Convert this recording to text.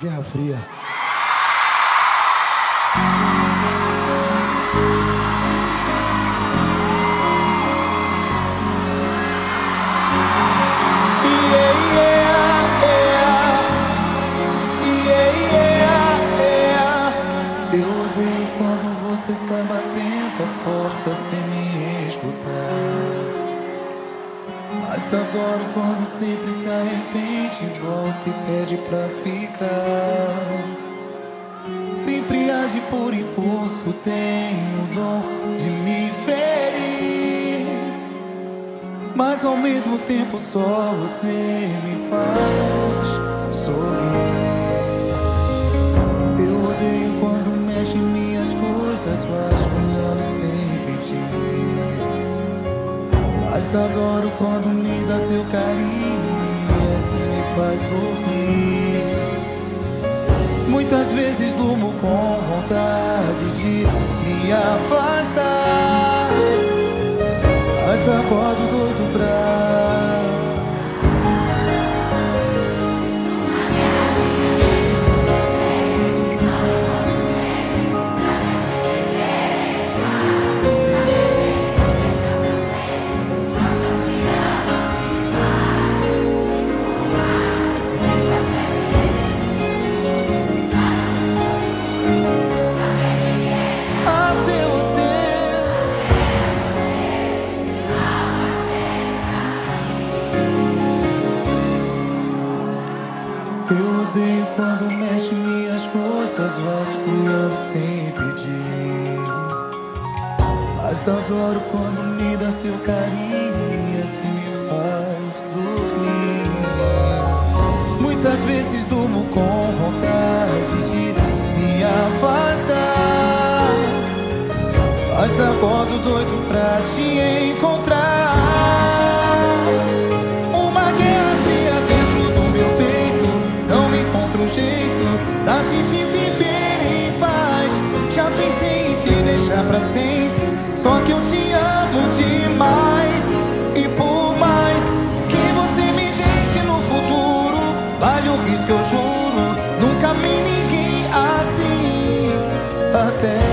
Guerra Fria. Eu odeio quando você sai batendo a porta sem me Mas adoro quando sempre se arrepende, volta e pede pra ficar. Sempre age por impulso, tem o dom de me ferir. Mas ao mesmo tempo só você me faz sorrir. Mas adoro quando me dá seu carinho e assim me faz dormir. Muitas vezes durmo com vontade de me afastar. Quando mexe minhas coisas, vasculhando sem pedir. Mas adoro quando me dá seu carinho e assim me faz dormir. Muitas vezes durmo com vontade de me afastar. Mas acordo doido pra te encontrar. O